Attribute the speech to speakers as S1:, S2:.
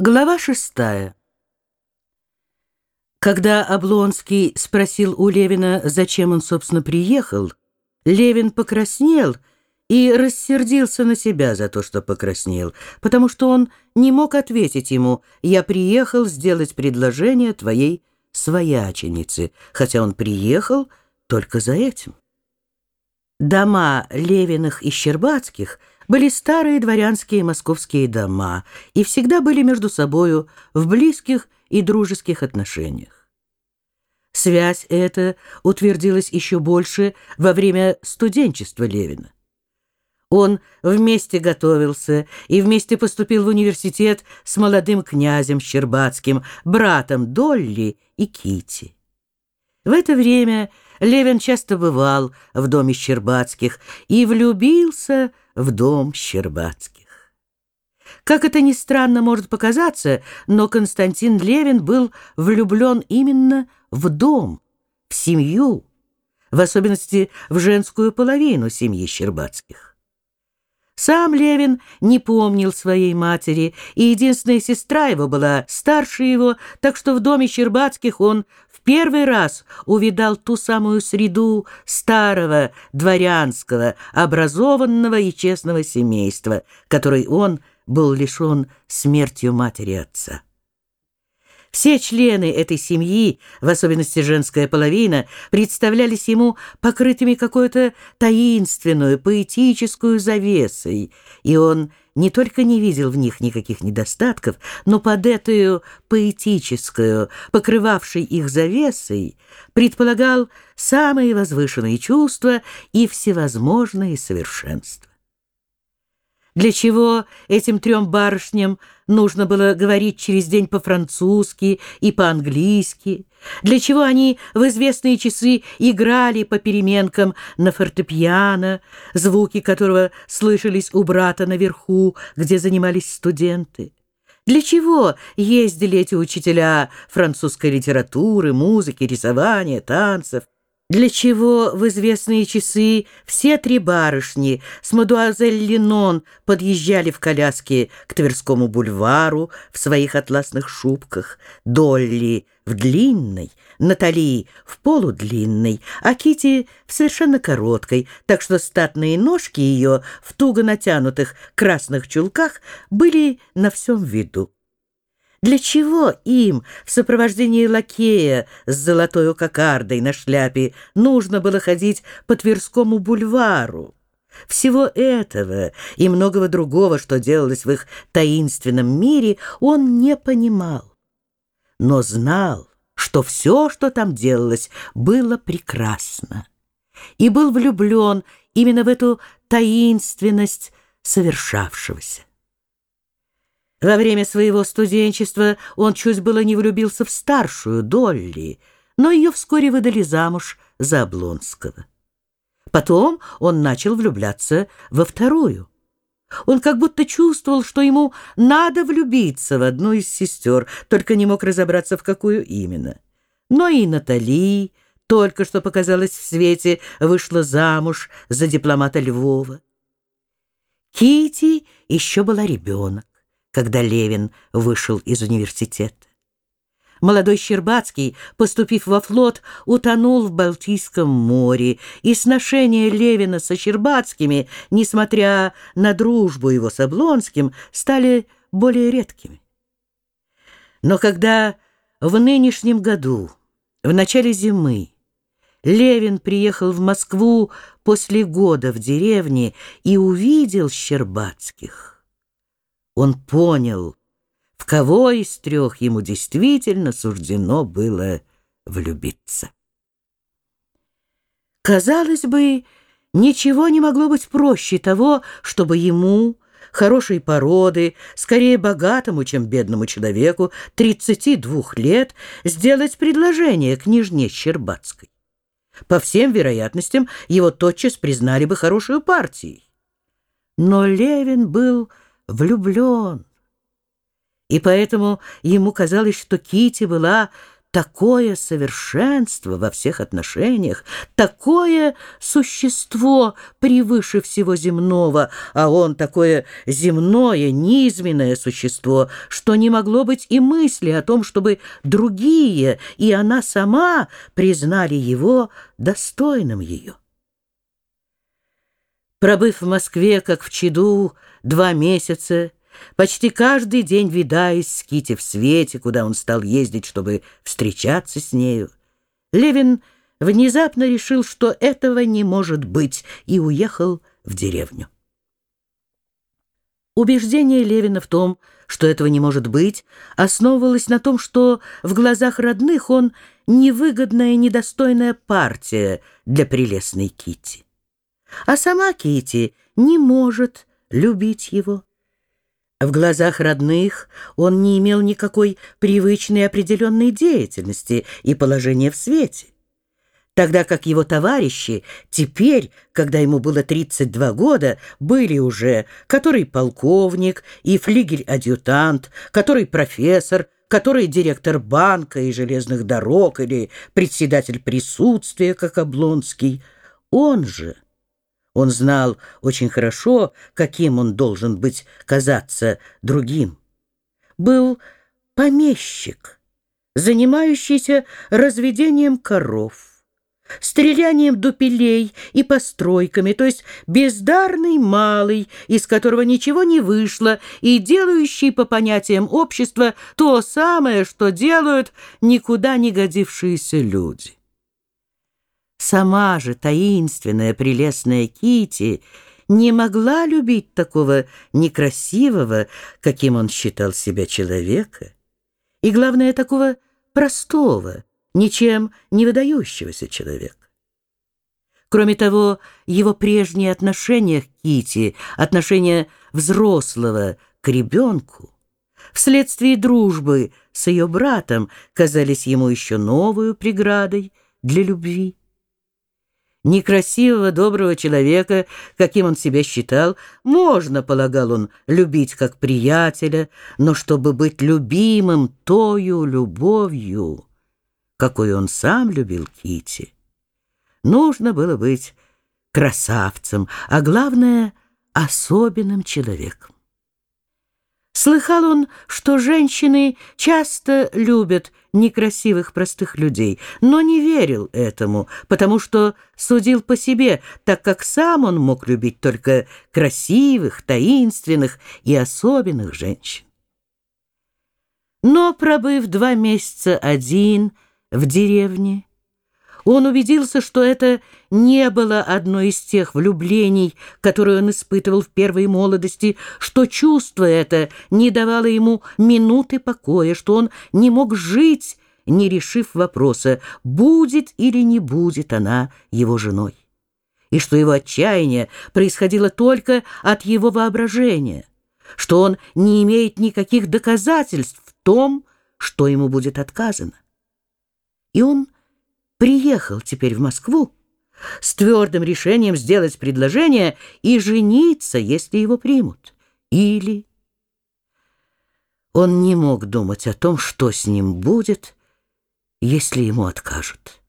S1: Глава шестая. Когда Облонский спросил у Левина, зачем он, собственно, приехал, Левин покраснел и рассердился на себя за то, что покраснел, потому что он не мог ответить ему «Я приехал сделать предложение твоей свояченице», хотя он приехал только за этим. Дома Левиных и Щербацких – были старые дворянские московские дома и всегда были между собою в близких и дружеских отношениях. Связь эта утвердилась еще больше во время студенчества Левина. Он вместе готовился и вместе поступил в университет с молодым князем Щербацким, братом Долли и Кити. В это время Левин часто бывал в доме Щербацких и влюбился в дом Щербацких. Как это ни странно может показаться, но Константин Левин был влюблен именно в дом, в семью, в особенности в женскую половину семьи Щербацких. Сам Левин не помнил своей матери, и единственная сестра его была старше его, так что в доме Щербацких он в первый раз увидал ту самую среду старого, дворянского, образованного и честного семейства, которой он был лишен смертью матери отца. Все члены этой семьи, в особенности женская половина, представлялись ему покрытыми какой-то таинственную, поэтическую завесой, и он не только не видел в них никаких недостатков, но под эту поэтическую, покрывавшей их завесой, предполагал самые возвышенные чувства и всевозможные совершенства. Для чего этим трем барышням нужно было говорить через день по-французски и по-английски? Для чего они в известные часы играли по переменкам на фортепиано, звуки которого слышались у брата наверху, где занимались студенты? Для чего ездили эти учителя французской литературы, музыки, рисования, танцев? Для чего в известные часы все три барышни с мадуазель Ленон подъезжали в коляске к Тверскому бульвару в своих атласных шубках, Долли в длинной, Натали в полудлинной, а Кити в совершенно короткой, так что статные ножки ее в туго натянутых красных чулках были на всем виду. Для чего им в сопровождении лакея с золотой кокардой на шляпе нужно было ходить по Тверскому бульвару? Всего этого и многого другого, что делалось в их таинственном мире, он не понимал, но знал, что все, что там делалось, было прекрасно, и был влюблен именно в эту таинственность совершавшегося. Во время своего студенчества он чуть было не влюбился в старшую Долли, но ее вскоре выдали замуж за Облонского. Потом он начал влюбляться во вторую. Он как будто чувствовал, что ему надо влюбиться в одну из сестер, только не мог разобраться, в какую именно. Но и Натали, только что показалась в свете, вышла замуж за дипломата Львова. Кити еще была ребенок когда Левин вышел из университета. Молодой Щербацкий, поступив во флот, утонул в Балтийском море, и сношения Левина со Щербацкими, несмотря на дружбу его с Облонским, стали более редкими. Но когда в нынешнем году, в начале зимы, Левин приехал в Москву после года в деревне и увидел Щербацких, он понял, в кого из трех ему действительно суждено было влюбиться. Казалось бы, ничего не могло быть проще того, чтобы ему, хорошей породы, скорее богатому, чем бедному человеку, 32 лет, сделать предложение княжне Щербацкой. По всем вероятностям, его тотчас признали бы хорошую партией. Но Левин был влюблен. И поэтому ему казалось, что Кити была такое совершенство во всех отношениях, такое существо превыше всего земного, а он такое земное, низменное существо, что не могло быть и мысли о том, чтобы другие и она сама признали его достойным ее. Пробыв в Москве, как в чаду, два месяца, Почти каждый день видаясь с Кити в свете, куда он стал ездить, чтобы встречаться с нею, Левин внезапно решил, что этого не может быть, и уехал в деревню. Убеждение Левина в том, что этого не может быть, основывалось на том, что в глазах родных он невыгодная и недостойная партия для прелестной Кити, А сама Кити не может любить его. В глазах родных он не имел никакой привычной определенной деятельности и положения в свете. Тогда как его товарищи теперь, когда ему было 32 года, были уже который полковник и флигель-адъютант, который профессор, который директор банка и железных дорог или председатель присутствия, как Облонский. Он же... Он знал очень хорошо, каким он должен быть казаться другим. Был помещик, занимающийся разведением коров, стрелянием дупелей и постройками, то есть бездарный малый, из которого ничего не вышло, и делающий по понятиям общества то самое, что делают никуда не годившиеся люди. Сама же таинственная, прелестная Кити не могла любить такого некрасивого, каким он считал себя человека, и, главное, такого простого, ничем не выдающегося человека. Кроме того, его прежние отношения к Кити, отношения взрослого к ребенку, вследствие дружбы с ее братом казались ему еще новую преградой для любви. Некрасивого, доброго человека, каким он себя считал, можно, полагал он, любить как приятеля, но чтобы быть любимым тою любовью, какой он сам любил Кити, нужно было быть красавцем, а главное — особенным человеком. Слыхал он, что женщины часто любят некрасивых простых людей, но не верил этому, потому что судил по себе, так как сам он мог любить только красивых, таинственных и особенных женщин. Но, пробыв два месяца один в деревне, он убедился, что это не было одно из тех влюблений, которые он испытывал в первой молодости, что чувство это не давало ему минуты покоя, что он не мог жить, не решив вопроса, будет или не будет она его женой, и что его отчаяние происходило только от его воображения, что он не имеет никаких доказательств в том, что ему будет отказано. И он приехал теперь в Москву с твердым решением сделать предложение и жениться, если его примут. Или... Он не мог думать о том, что с ним будет, если ему откажут.